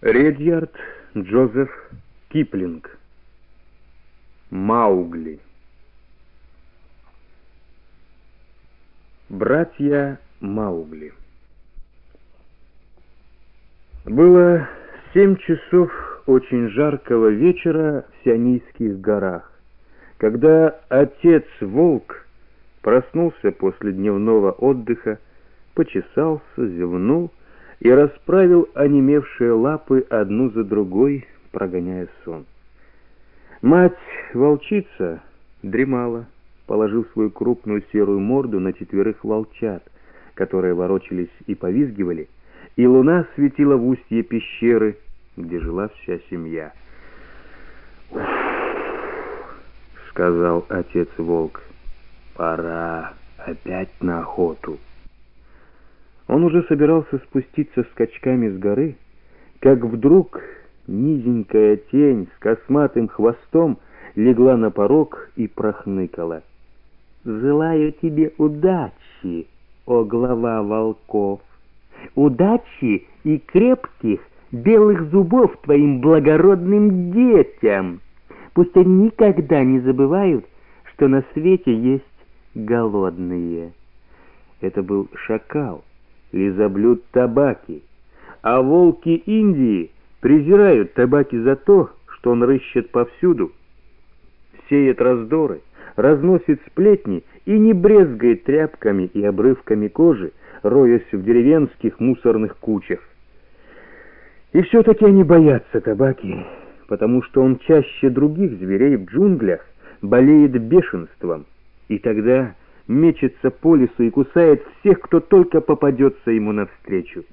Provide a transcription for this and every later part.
Редьярд Джозеф Киплинг. Маугли. Братья Маугли. Было семь часов очень жаркого вечера в Сионийских горах, когда отец-волк проснулся после дневного отдыха, почесался, зевнул и расправил онемевшие лапы одну за другой, прогоняя сон. Мать-волчица дремала, положив свою крупную серую морду на четверых волчат, которые ворочались и повизгивали, и луна светила в устье пещеры, где жила вся семья. Сказал отец-волк. «Пора опять на охоту». Он уже собирался спуститься скачками с горы, как вдруг низенькая тень с косматым хвостом легла на порог и прохныкала. «Желаю тебе удачи, о глава волков! Удачи и крепких белых зубов твоим благородным детям! Пусть они никогда не забывают, что на свете есть голодные!» Это был шакал, лизоблюд табаки, а волки Индии презирают табаки за то, что он рыщет повсюду, сеет раздоры, разносит сплетни и не брезгает тряпками и обрывками кожи, роясь в деревенских мусорных кучах. И все-таки они боятся табаки, потому что он чаще других зверей в джунглях болеет бешенством, и тогда мечется по лесу и кусает всех, кто только попадется ему навстречу.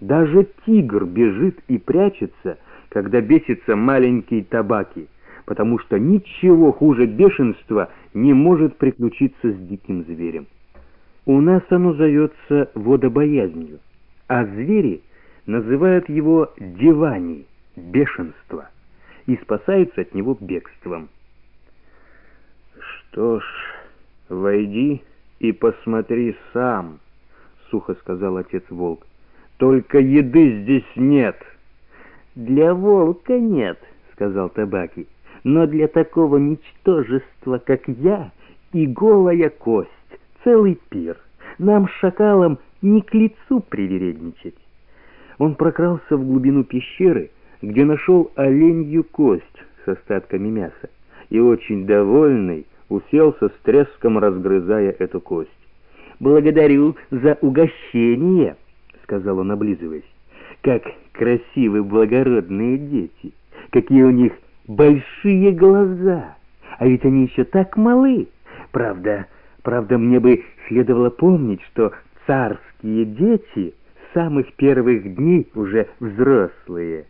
Даже тигр бежит и прячется, когда бесится маленький табаки, потому что ничего хуже бешенства не может приключиться с диким зверем. У нас оно зовется водобоязнью, а звери называют его дивани, бешенство, и спасаются от него бегством. Что ж... «Войди и посмотри сам», — сухо сказал отец-волк. «Только еды здесь нет». «Для волка нет», — сказал Табаки, «но для такого ничтожества, как я, и голая кость, целый пир. Нам, шакалам, не к лицу привередничать». Он прокрался в глубину пещеры, где нашел оленью кость с остатками мяса, и очень довольный, уселся с треском, разгрызая эту кость. «Благодарю за угощение», — сказал он, облизываясь. «Как красивы благородные дети! Какие у них большие глаза! А ведь они еще так малы! Правда, правда, мне бы следовало помнить, что царские дети с самых первых дней уже взрослые».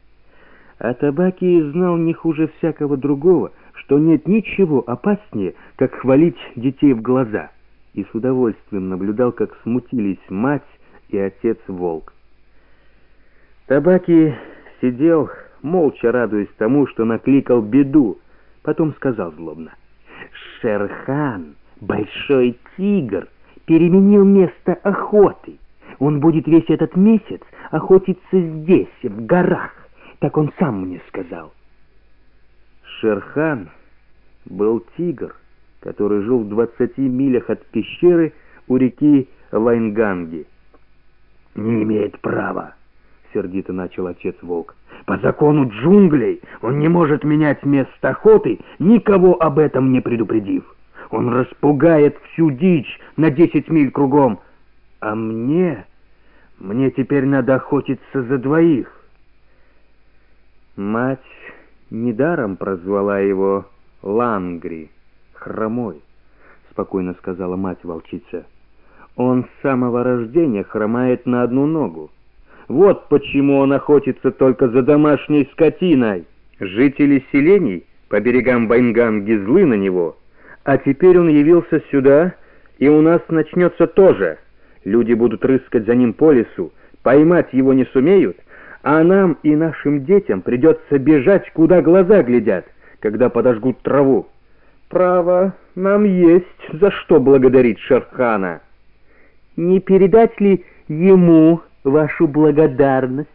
А табаки знал не хуже всякого другого — что нет ничего опаснее, как хвалить детей в глаза, и с удовольствием наблюдал, как смутились мать и отец-волк. Табаки сидел, молча радуясь тому, что накликал беду, потом сказал злобно, «Шерхан, большой тигр, переменил место охоты. Он будет весь этот месяц охотиться здесь, в горах, так он сам мне сказал». Шерхан был тигр, который жил в двадцати милях от пещеры у реки Вайнганги. «Не имеет права», — сердито начал отец-волк. «По закону джунглей он не может менять место охоты, никого об этом не предупредив. Он распугает всю дичь на десять миль кругом. А мне... мне теперь надо охотиться за двоих». Мать недаром прозвала его Лангри, хромой, спокойно сказала мать-волчица. Он с самого рождения хромает на одну ногу. Вот почему он охотится только за домашней скотиной. Жители селений по берегам Байнганги злы на него, а теперь он явился сюда, и у нас начнется тоже. Люди будут рыскать за ним по лесу, поймать его не сумеют, а нам и нашим детям придется бежать, куда глаза глядят, когда подожгут траву. Право, нам есть за что благодарить Шерхана. Не передать ли ему вашу благодарность?